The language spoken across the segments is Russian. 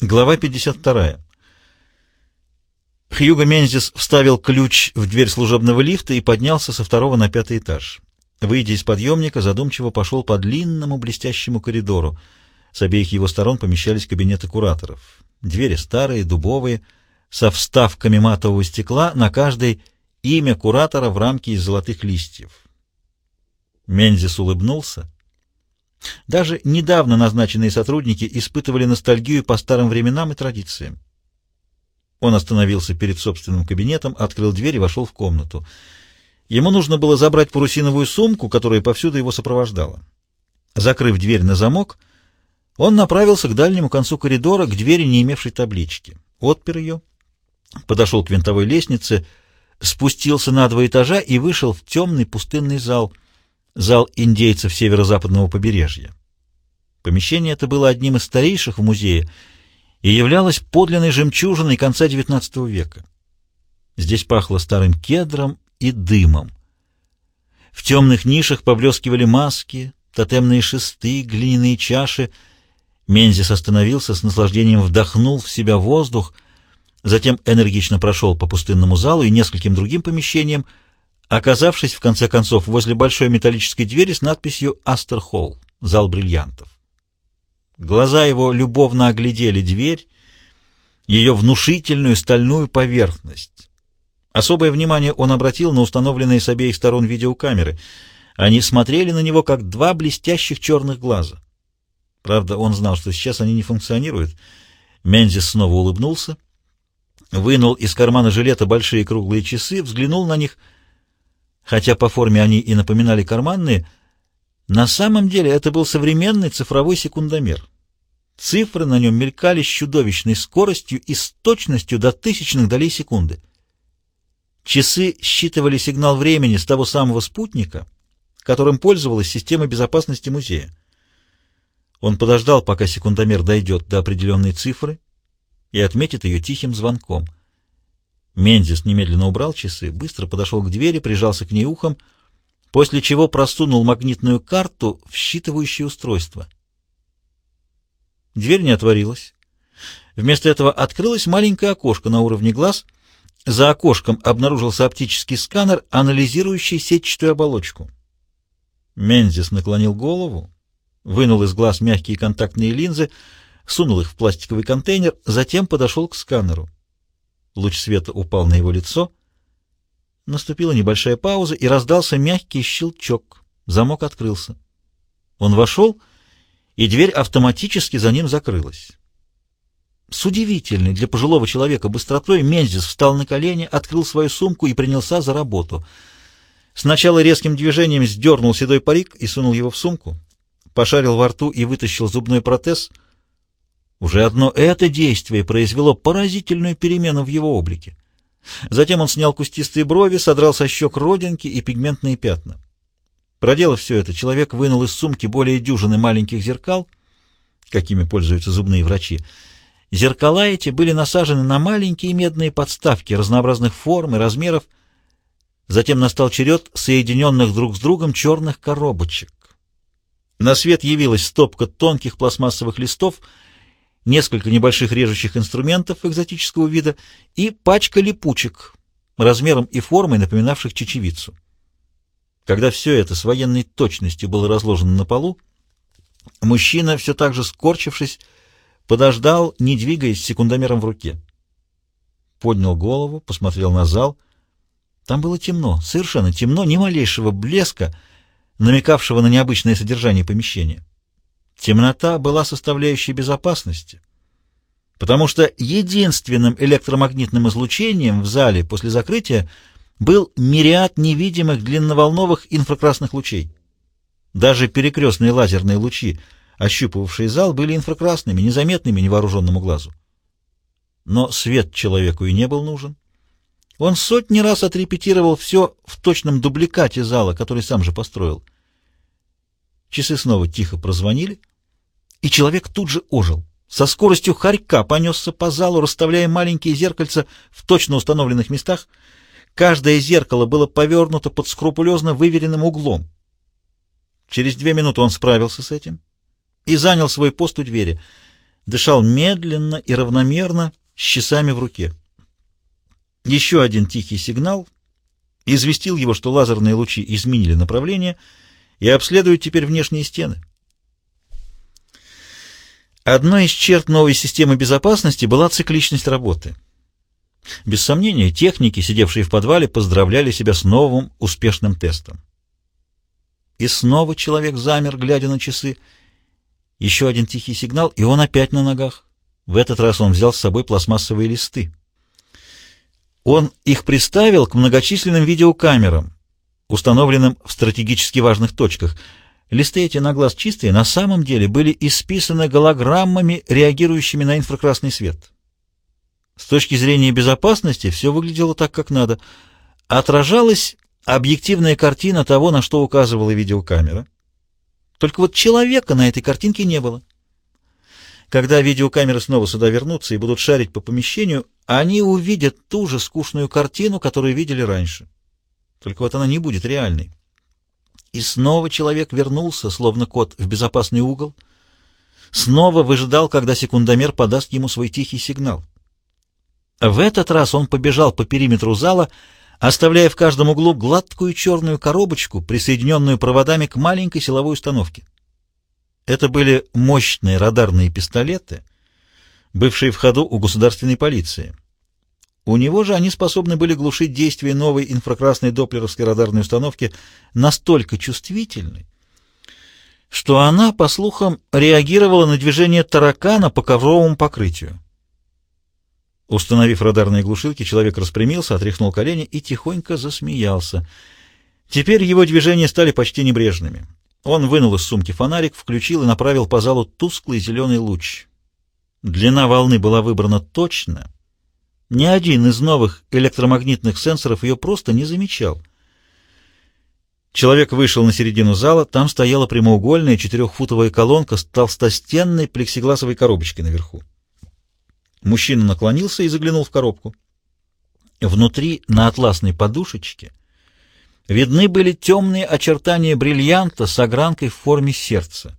Глава 52. Хьюго Мензис вставил ключ в дверь служебного лифта и поднялся со второго на пятый этаж. Выйдя из подъемника, задумчиво пошел по длинному блестящему коридору. С обеих его сторон помещались кабинеты кураторов. Двери старые, дубовые, со вставками матового стекла, на каждой имя куратора в рамке из золотых листьев. Мензис улыбнулся. Даже недавно назначенные сотрудники испытывали ностальгию по старым временам и традициям. Он остановился перед собственным кабинетом, открыл дверь и вошел в комнату. Ему нужно было забрать парусиновую сумку, которая повсюду его сопровождала. Закрыв дверь на замок, он направился к дальнему концу коридора, к двери, не имевшей таблички. Отпер ее, подошел к винтовой лестнице, спустился на два этажа и вышел в темный пустынный зал — зал индейцев северо-западного побережья. Помещение это было одним из старейших в музее и являлось подлинной жемчужиной конца XIX века. Здесь пахло старым кедром и дымом. В темных нишах поблескивали маски, тотемные шесты, глиняные чаши. Мензис остановился, с наслаждением вдохнул в себя воздух, затем энергично прошел по пустынному залу и нескольким другим помещениям, оказавшись, в конце концов, возле большой металлической двери с надписью «Астер Холл» — «Зал бриллиантов». Глаза его любовно оглядели дверь, ее внушительную стальную поверхность. Особое внимание он обратил на установленные с обеих сторон видеокамеры. Они смотрели на него, как два блестящих черных глаза. Правда, он знал, что сейчас они не функционируют. Мензис снова улыбнулся, вынул из кармана жилета большие круглые часы, взглянул на них — Хотя по форме они и напоминали карманные, на самом деле это был современный цифровой секундомер. Цифры на нем мелькали с чудовищной скоростью и с точностью до тысячных долей секунды. Часы считывали сигнал времени с того самого спутника, которым пользовалась система безопасности музея. Он подождал, пока секундомер дойдет до определенной цифры и отметит ее тихим звонком — Мензис немедленно убрал часы, быстро подошел к двери, прижался к ней ухом, после чего просунул магнитную карту в считывающее устройство. Дверь не отворилась. Вместо этого открылось маленькое окошко на уровне глаз. За окошком обнаружился оптический сканер, анализирующий сетчатую оболочку. Мензис наклонил голову, вынул из глаз мягкие контактные линзы, сунул их в пластиковый контейнер, затем подошел к сканеру. Луч света упал на его лицо. Наступила небольшая пауза, и раздался мягкий щелчок. Замок открылся. Он вошел, и дверь автоматически за ним закрылась. С удивительной для пожилого человека быстротой Мензис встал на колени, открыл свою сумку и принялся за работу. Сначала резким движением сдернул седой парик и сунул его в сумку, пошарил во рту и вытащил зубной протез — уже одно это действие произвело поразительную перемену в его облике. Затем он снял кустистые брови, содрал со щек родинки и пигментные пятна. Проделав все это, человек вынул из сумки более дюжины маленьких зеркал, какими пользуются зубные врачи. Зеркала эти были насажены на маленькие медные подставки разнообразных форм и размеров. Затем настал черед соединенных друг с другом черных коробочек. На свет явилась стопка тонких пластмассовых листов — несколько небольших режущих инструментов экзотического вида и пачка липучек, размером и формой напоминавших чечевицу. Когда все это с военной точностью было разложено на полу, мужчина, все так же скорчившись, подождал, не двигаясь секундомером в руке. Поднял голову, посмотрел на зал. Там было темно, совершенно темно, ни малейшего блеска, намекавшего на необычное содержание помещения. Темнота была составляющей безопасности, потому что единственным электромагнитным излучением в зале после закрытия был мириад невидимых длинноволновых инфракрасных лучей. Даже перекрестные лазерные лучи, ощупывавшие зал, были инфракрасными, незаметными невооруженному глазу. Но свет человеку и не был нужен. Он сотни раз отрепетировал все в точном дубликате зала, который сам же построил. Часы снова тихо прозвонили, и человек тут же ожил. Со скоростью хорька понесся по залу, расставляя маленькие зеркальца в точно установленных местах. Каждое зеркало было повернуто под скрупулезно выверенным углом. Через две минуты он справился с этим и занял свой пост у двери. дышал медленно и равномерно, с часами в руке. Еще один тихий сигнал известил его, что лазерные лучи изменили направление и обследуют теперь внешние стены. Одной из черт новой системы безопасности была цикличность работы. Без сомнения, техники, сидевшие в подвале, поздравляли себя с новым успешным тестом. И снова человек замер, глядя на часы. Еще один тихий сигнал, и он опять на ногах. В этот раз он взял с собой пластмассовые листы. Он их приставил к многочисленным видеокамерам, установленным в стратегически важных точках — Листы эти на глаз чистые, на самом деле были исписаны голограммами, реагирующими на инфракрасный свет. С точки зрения безопасности все выглядело так, как надо. Отражалась объективная картина того, на что указывала видеокамера. Только вот человека на этой картинке не было. Когда видеокамеры снова сюда вернутся и будут шарить по помещению, они увидят ту же скучную картину, которую видели раньше. Только вот она не будет реальной. И снова человек вернулся, словно кот, в безопасный угол. Снова выжидал, когда секундомер подаст ему свой тихий сигнал. В этот раз он побежал по периметру зала, оставляя в каждом углу гладкую черную коробочку, присоединенную проводами к маленькой силовой установке. Это были мощные радарные пистолеты, бывшие в ходу у государственной полиции. У него же они способны были глушить действие новой инфракрасной доплеровской радарной установки настолько чувствительной, что она, по слухам, реагировала на движение таракана по ковровому покрытию. Установив радарные глушилки, человек распрямился, отряхнул колени и тихонько засмеялся. Теперь его движения стали почти небрежными. Он вынул из сумки фонарик, включил и направил по залу тусклый зеленый луч. Длина волны была выбрана точно — ни один из новых электромагнитных сенсоров ее просто не замечал. Человек вышел на середину зала, там стояла прямоугольная четырехфутовая колонка с толстостенной плексигласовой коробочкой наверху. Мужчина наклонился и заглянул в коробку. Внутри, на атласной подушечке, видны были темные очертания бриллианта с огранкой в форме сердца.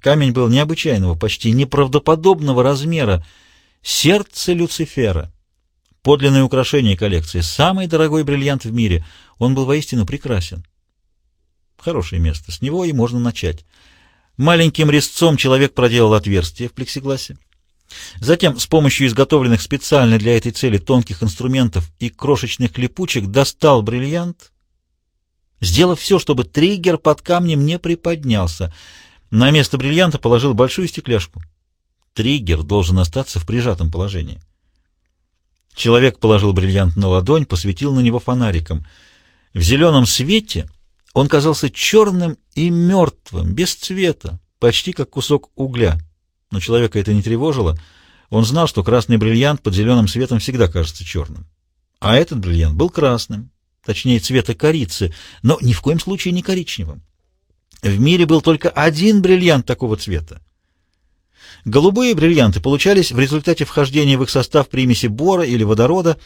Камень был необычайного, почти неправдоподобного размера, Сердце Люцифера. Подлинное украшение коллекции. Самый дорогой бриллиант в мире. Он был воистину прекрасен. Хорошее место. С него и можно начать. Маленьким резцом человек проделал отверстие в плексигласе. Затем с помощью изготовленных специально для этой цели тонких инструментов и крошечных липучек достал бриллиант, сделав все, чтобы триггер под камнем не приподнялся. На место бриллианта положил большую стекляшку. Триггер должен остаться в прижатом положении. Человек положил бриллиант на ладонь, посветил на него фонариком. В зеленом свете он казался черным и мертвым, без цвета, почти как кусок угля. Но человека это не тревожило. Он знал, что красный бриллиант под зеленым светом всегда кажется черным. А этот бриллиант был красным, точнее цвета корицы, но ни в коем случае не коричневым. В мире был только один бриллиант такого цвета Голубые бриллианты получались в результате вхождения в их состав примеси бора или водорода,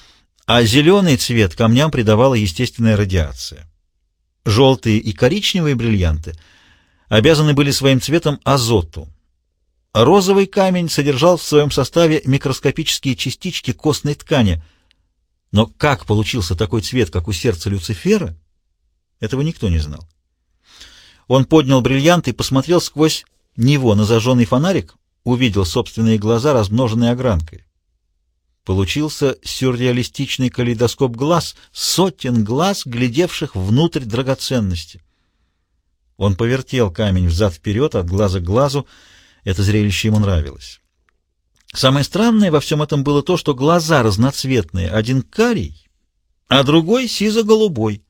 а зеленый цвет камням придавала естественная радиация. Желтые и коричневые бриллианты обязаны были своим цветом азоту. Розовый камень содержал в своем составе микроскопические частички костной ткани. Но как получился такой цвет, как у сердца Люцифера, этого никто не знал. Он поднял бриллиант и посмотрел сквозь него на зажженный фонарик, увидел собственные глаза, размноженные огранкой. Получился сюрреалистичный калейдоскоп глаз, сотен глаз, глядевших внутрь драгоценности. Он повертел камень взад-вперед, от глаза к глазу. Это зрелище ему нравилось. Самое странное во всем этом было то, что глаза разноцветные, один карий, а другой сизо-голубой.